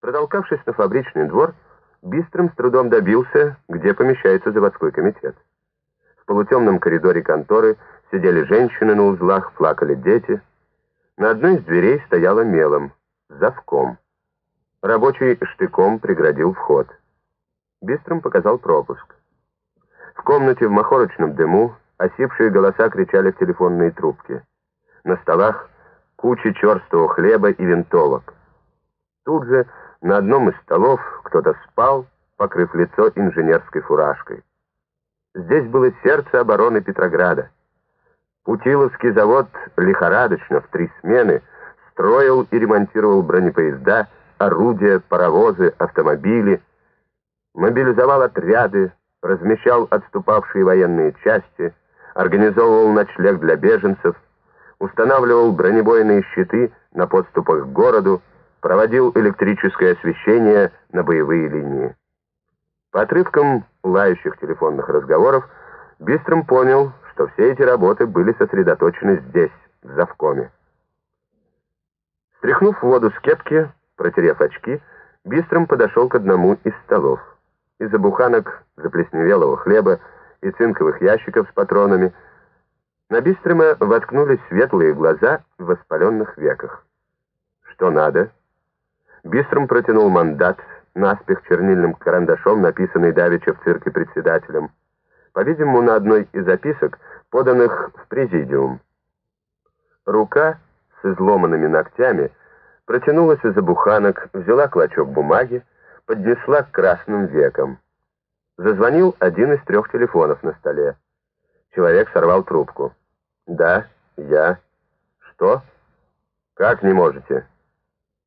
Протолкавшись на фабричный двор, Бистрым с трудом добился, где помещается заводской комитет. В полутемном коридоре конторы сидели женщины на узлах, плакали дети. На одной из дверей стояла мелом, завком. Рабочий штыком преградил вход. Бистрым показал пропуск. В комнате в махорочном дыму осипшие голоса кричали в телефонные трубки. На столах куча черстого хлеба и винтовок. Тут же на одном из столов кто-то спал, покрыв лицо инженерской фуражкой. Здесь было сердце обороны Петрограда. Путиловский завод лихорадочно в три смены строил и ремонтировал бронепоезда, орудия, паровозы, автомобили, мобилизовал отряды, размещал отступавшие военные части, организовывал ночлег для беженцев, устанавливал бронебойные щиты на подступах к городу, проводил электрическое освещение на боевые линии. По отрывкам лающих телефонных разговоров Бистром понял, что все эти работы были сосредоточены здесь, в Завкоме. Стряхнув воду с кепки, протерев очки, Бистром подошел к одному из столов. Из-за буханок заплесневелого хлеба и цинковых ящиков с патронами на Бистрома воткнулись светлые глаза в воспаленных веках. «Что надо?» Бистром протянул мандат, наспех чернильным карандашом, написанный давеча в цирке председателем. По-видимому, на одной из записок, поданных в президиум. Рука с изломанными ногтями протянулась из-за буханок, взяла клочок бумаги, поднесла к красным векам. Зазвонил один из трех телефонов на столе. Человек сорвал трубку. «Да, я. Что? Как не можете?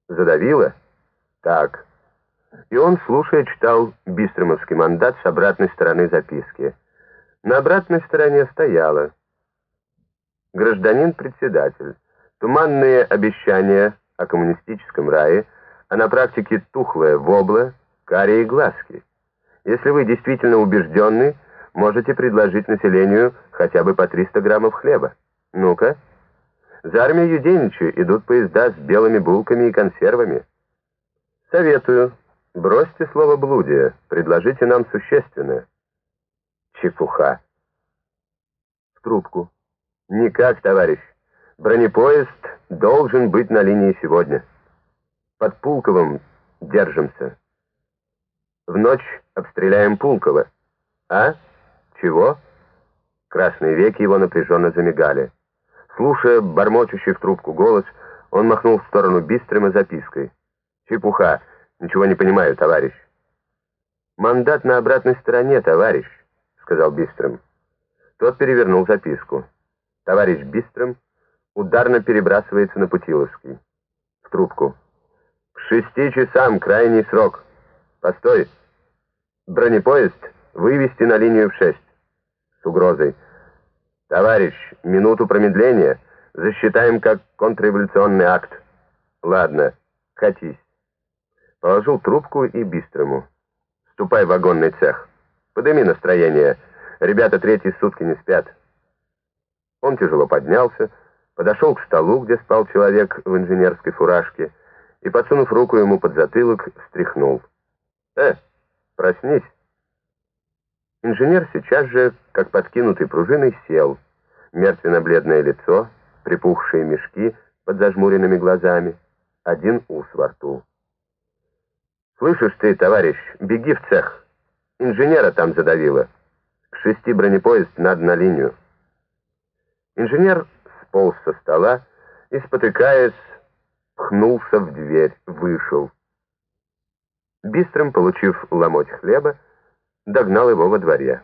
Задавило?» Так. И он, слушая, читал бистромовский мандат с обратной стороны записки. На обратной стороне стояло «Гражданин-председатель, туманные обещания о коммунистическом рае, а на практике тухлое вобло, карие глазки. Если вы действительно убежденны, можете предложить населению хотя бы по 300 граммов хлеба. Ну-ка. За армией Юденича идут поезда с белыми булками и консервами. Советую. Бросьте слово блудие. Предложите нам существенное. Чепуха. В трубку. Никак, товарищ. Бронепоезд должен быть на линии сегодня. Под Пулковым держимся. В ночь обстреляем Пулково. А? Чего? Красные веки его напряженно замигали. Слушая бормочущий в трубку голос, он махнул в сторону Бистрема запиской. Чепуха. Ничего не понимаю, товарищ. Мандат на обратной стороне, товарищ, сказал Бистрым. Тот перевернул записку. Товарищ Бистрым ударно перебрасывается на Путиловский. В трубку. К шести часам крайний срок. Постой. Бронепоезд вывести на линию в шесть. С угрозой. Товарищ, минуту промедления засчитаем как контрреволюционный акт. Ладно, катись. Положил трубку и бистрому. «Ступай в вагонный цех. Подыми настроение. Ребята третьи сутки не спят». Он тяжело поднялся, подошел к столу, где спал человек в инженерской фуражке, и, подсунув руку ему под затылок, встряхнул. «Э, проснись!» Инженер сейчас же, как подкинутый пружиной, сел. Мертвенно-бледное лицо, припухшие мешки под зажмуренными глазами, один ус во рту. «Слышишь ты, товарищ, беги в цех. Инженера там задавило. К шести бронепоезд надо на линию». Инженер сполз со стола и, спотыкаясь, пхнулся в дверь, вышел. Бистрым, получив ломоть хлеба, догнал его во дворе.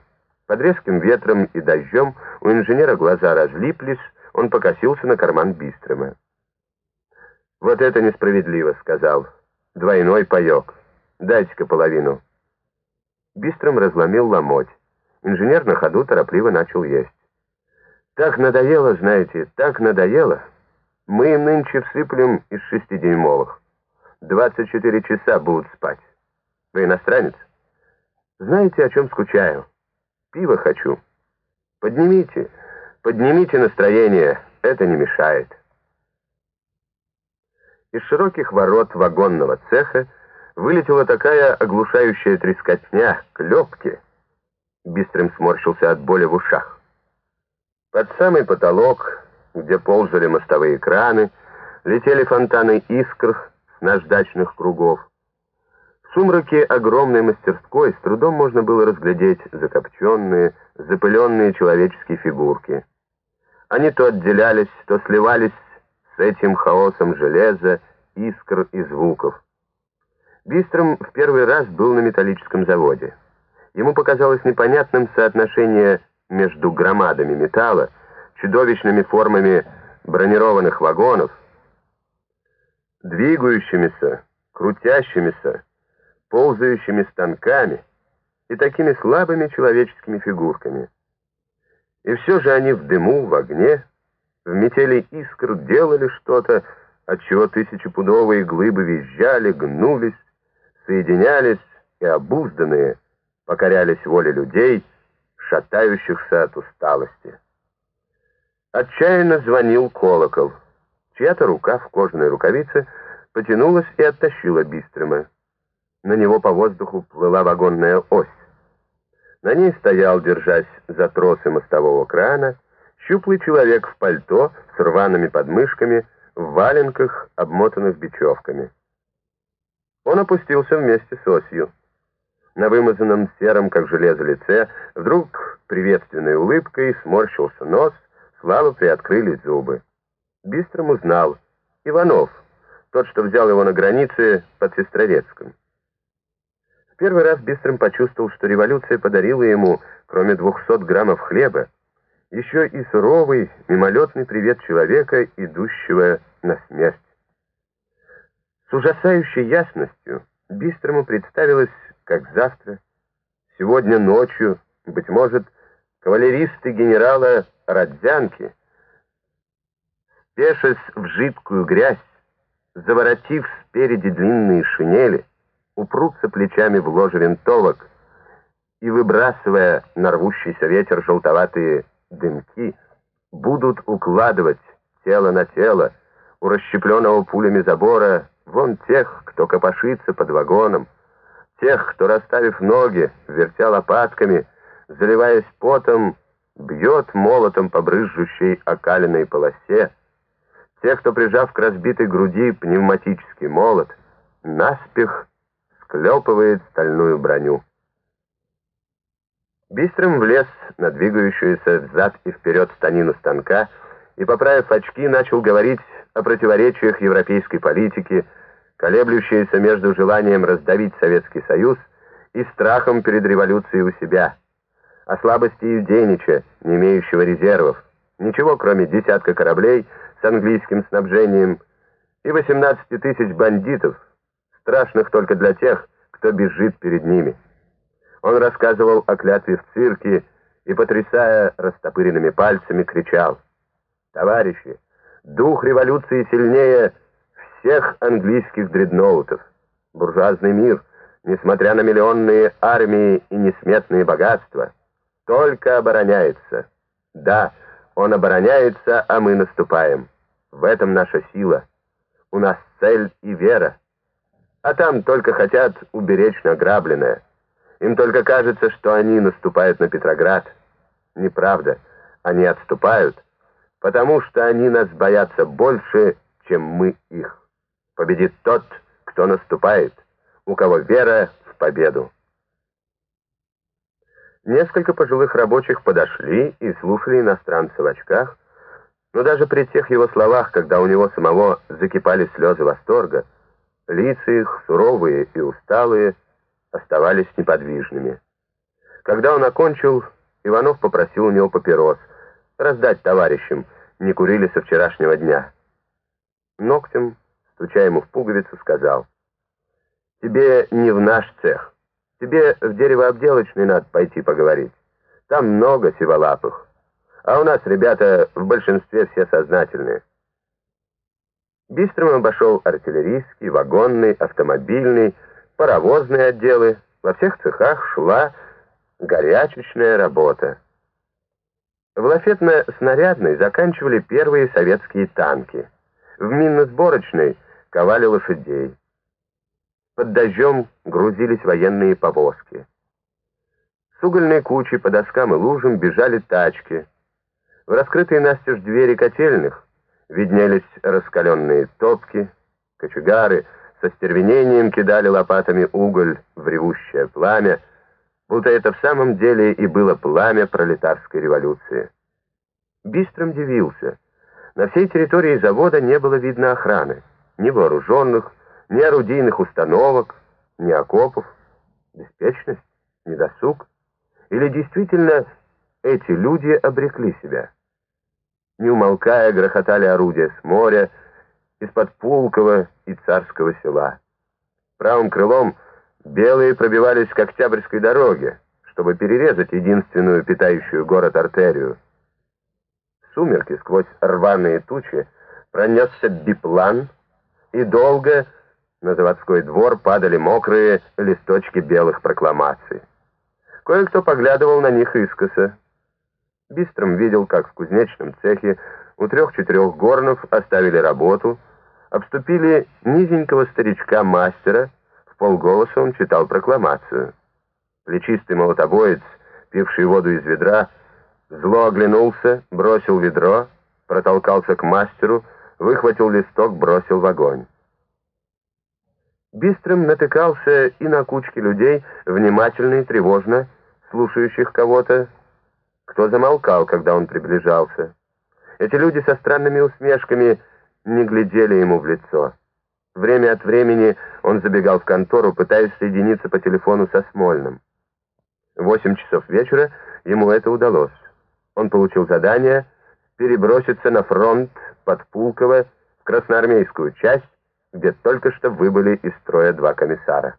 Под резким ветром и дождем у инженера глаза разлиплись, он покосился на карман Бистрома. «Вот это несправедливо», — сказал. «Двойной паек». Дайте-ка половину. Бистром разломил ломоть. Инженер на ходу торопливо начал есть. Так надоело, знаете, так надоело. Мы им нынче всыплем из шестидюймовых. 24 часа будут спать. Вы иностранец? Знаете, о чем скучаю? Пиво хочу. Поднимите, поднимите настроение, это не мешает. Из широких ворот вагонного цеха вылетела такая оглушающая трескотня, клепки. Бистрым сморщился от боли в ушах. Под самый потолок, где ползали мостовые краны, летели фонтаны искр с наждачных кругов. В сумраке огромной мастерской с трудом можно было разглядеть закопченные, запыленные человеческие фигурки. Они то отделялись, то сливались с этим хаосом железа, искр и звуков. Бистром в первый раз был на металлическом заводе. Ему показалось непонятным соотношение между громадами металла, чудовищными формами бронированных вагонов, двигающимися, крутящимися, ползающими станками и такими слабыми человеческими фигурками. И все же они в дыму, в огне, в метели искр делали что-то, отчего тысячепудовые глыбы визжали, гнулись, соединялись и обузданные покорялись воле людей, шатающихся от усталости. Отчаянно звонил колокол. Чья-то рука в кожаной рукавице потянулась и оттащила Бистрима. На него по воздуху плыла вагонная ось. На ней стоял, держась за тросы мостового крана, щуплый человек в пальто с рваными подмышками, в валенках, обмотанных бечевками. Он опустился вместе с осью. На вымазанном сером, как железо, лице вдруг приветственной улыбкой сморщился нос, слабо приоткрылись зубы. Бистрым узнал. Иванов, тот, что взял его на границе под Сестрорецком. В первый раз Бистрым почувствовал, что революция подарила ему, кроме 200 граммов хлеба, еще и суровый, мимолетный привет человека, идущего на смерть. С ужасающей ясностью Бистрому представилось, как завтра, сегодня ночью, быть может, кавалеристы генерала Родзянки, спешась в жидкую грязь, заворотив спереди длинные шинели, упрутся плечами в ложе винтовок и, выбрасывая на рвущийся ветер желтоватые дымки, будут укладывать тело на тело у расщепленного пулями забора вон тех, кто копошится под вагоном, тех, кто, расставив ноги, вертя лопатками, заливаясь потом, бьет молотом по брызжущей окаленной полосе, тех, кто, прижав к разбитой груди пневматический молот, наспех склепывает стальную броню. Бистрым влез на двигающуюся взад и вперед станину станка и, поправив очки, начал говорить о противоречиях европейской политики, колеблющиеся между желанием раздавить Советский Союз и страхом перед революцией у себя, о слабости Евгенича, не имеющего резервов, ничего кроме десятка кораблей с английским снабжением и 18 тысяч бандитов, страшных только для тех, кто бежит перед ними. Он рассказывал о клятве в цирке и, потрясая растопыренными пальцами, кричал «Товарищи, дух революции сильнее всех английских дредноутов. Буржуазный мир, несмотря на миллионные армии и несметные богатства, только обороняется. Да, он обороняется, а мы наступаем. В этом наша сила. У нас цель и вера. А там только хотят уберечь награбленное. Им только кажется, что они наступают на Петроград. Неправда. Они отступают, потому что они нас боятся больше, чем мы их. Победит тот, кто наступает, у кого вера в победу. Несколько пожилых рабочих подошли и слушали иностранца в очках, но даже при тех его словах, когда у него самого закипали слезы восторга, лица их, суровые и усталые, оставались неподвижными. Когда он окончил, Иванов попросил у него папирос, раздать товарищам, не курили со вчерашнего дня. Ногтем стуча ему в пуговицу, сказал, «Тебе не в наш цех. Тебе в деревообделочный надо пойти поговорить. Там много сиволапых. А у нас ребята в большинстве все сознательные». Бистрым обошел артиллерийский, вагонный, автомобильный, паровозные отделы. Во всех цехах шла горячечная работа. В лафетно-снарядной заканчивали первые советские танки. В минно-сборочной ковали лошадей. под дождем грузились военные повозки. С угольной кучи по доскам и лужам бежали тачки. В раскрытые настежь двери котельных виднелись раскаленные топки, кочегары со стервенением кидали лопатами уголь в ревущее пламя, будто это в самом деле и было пламя пролетарской революции. Бистром дивился. На всей территории завода не было видно охраны, ни вооруженных, ни орудийных установок, ни окопов. Беспечность, недосуг. Или действительно эти люди обрекли себя? Не умолкая, грохотали орудия с моря, из-под Пулково и Царского села. Правым крылом белые пробивались к Октябрьской дороге, чтобы перерезать единственную питающую город артерию. В сумерки сквозь рваные тучи пронесся биплан, и долго на заводской двор падали мокрые листочки белых прокламаций. Кое-кто поглядывал на них искоса. Бистром видел, как в кузнечном цехе у трех-четырех горнов оставили работу, обступили низенького старичка-мастера, в полголоса он читал прокламацию. Плечистый молотобоец, пивший воду из ведра, зло оглянулся, бросил ведро, протолкался к мастеру, выхватил листок, бросил в огонь. Бистрым натыкался и на кучки людей, внимательно и тревожно слушающих кого-то, кто замолкал, когда он приближался. Эти люди со странными усмешками не глядели ему в лицо. Время от времени он забегал в контору, пытаясь соединиться по телефону со Смольным. В восемь часов вечера ему это удалось. Он получил задание переброситься на фронт под Пулково в красноармейскую часть, где только что выбыли из строя два комиссара.